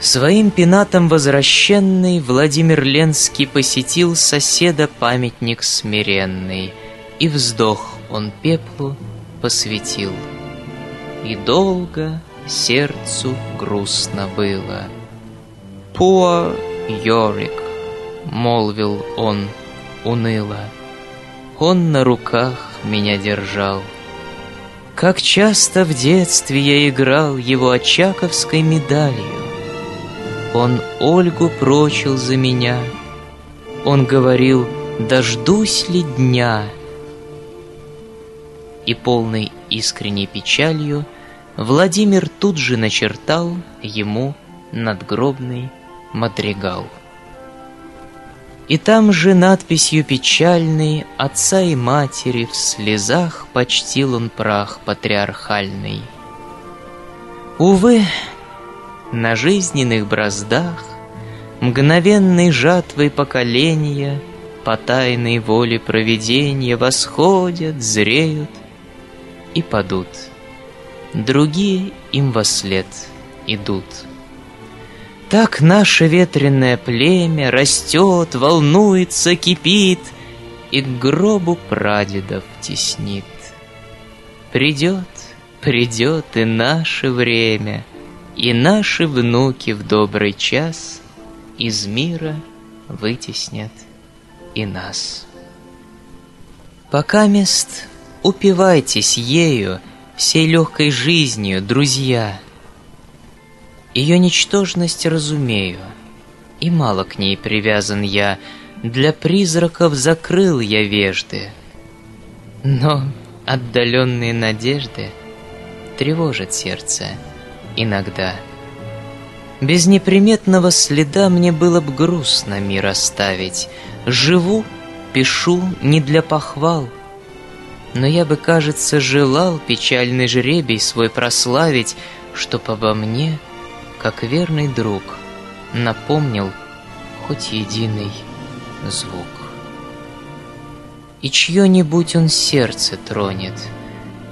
Своим пенатом возвращенный Владимир Ленский посетил соседа памятник смиренный, И вздох он пеплу посвятил. И долго сердцу грустно было. «Poor Йорик», — молвил он уныло, Он на руках меня держал. Как часто в детстве я играл Его очаковской медалью. Он Ольгу прочил за меня, Он говорил, дождусь ли дня. И полной искренней печалью Владимир тут же начертал ему надгробный мадригал. И там же надписью печальной Отца и матери в слезах Почтил он прах патриархальный. Увы, на жизненных браздах, Мгновенной жатвой поколения По тайной воле провидения Восходят, зреют и падут. Другие им во след идут. Так наше ветреное племя Растет, волнуется, кипит И к гробу прадедов теснит. Придет, придет и наше время — и наши внуки в добрый час Из мира вытеснят и нас. Пока мест упивайтесь ею, Всей легкой жизнью, друзья. Ее ничтожность разумею, И мало к ней привязан я, Для призраков закрыл я вежды. Но отдаленные надежды Тревожат сердце — иногда. Без неприметного следа мне было б грустно мир оставить. Живу, пишу не для похвал. Но я бы, кажется, желал печальный жребий свой прославить, Чтоб обо мне, как верный друг, напомнил хоть единый звук. И чье-нибудь он сердце тронет,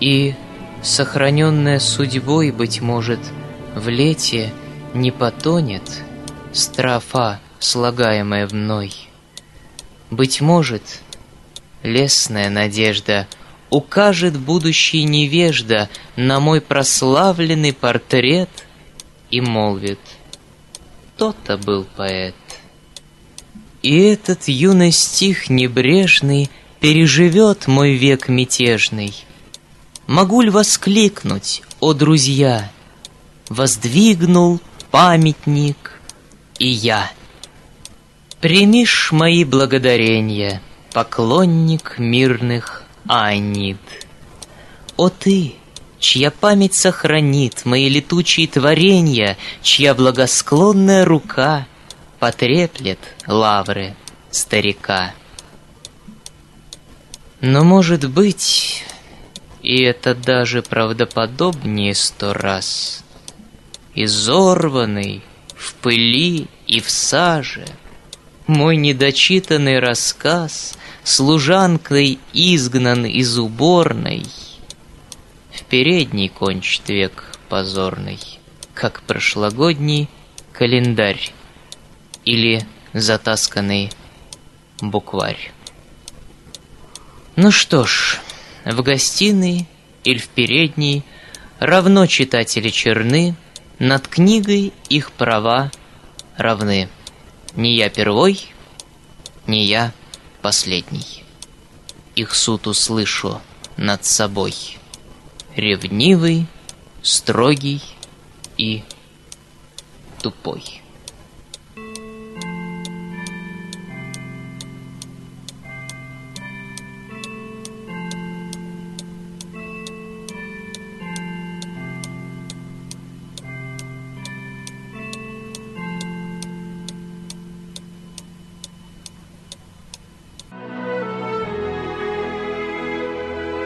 и сохраненная судьбой, быть может, в лете не потонет строфа, слагаемая мной. Быть может, лесная надежда укажет будущий невежда на мой прославленный портрет и молвит «То-то был поэт». И этот юный стих небрежный переживет мой век мятежный — Могу ли воскликнуть, о друзья, Воздвигнул памятник и я. Примишь мои благодарения, Поклонник мирных Анид. О ты, чья память сохранит Мои летучие творения, Чья благосклонная рука Потреплет лавры старика. Но, может быть, и это даже правдоподобнее сто раз. Изорванный в пыли и в саже, Мой недочитанный рассказ Служанкой изгнан из уборной, В передний кончит век позорный, Как прошлогодний календарь Или затасканный букварь. Ну что ж, в гостиной или в передней, равно читатели черны, над книгой их права равны. Не я первой, не я последний. Их суд услышу над собой. Ревнивый, строгий и тупой.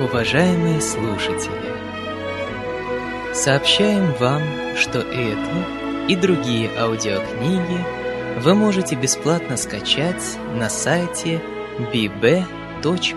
Уважаемые слушатели, сообщаем вам, что эту и другие аудиокниги вы можете бесплатно скачать на сайте bb.ru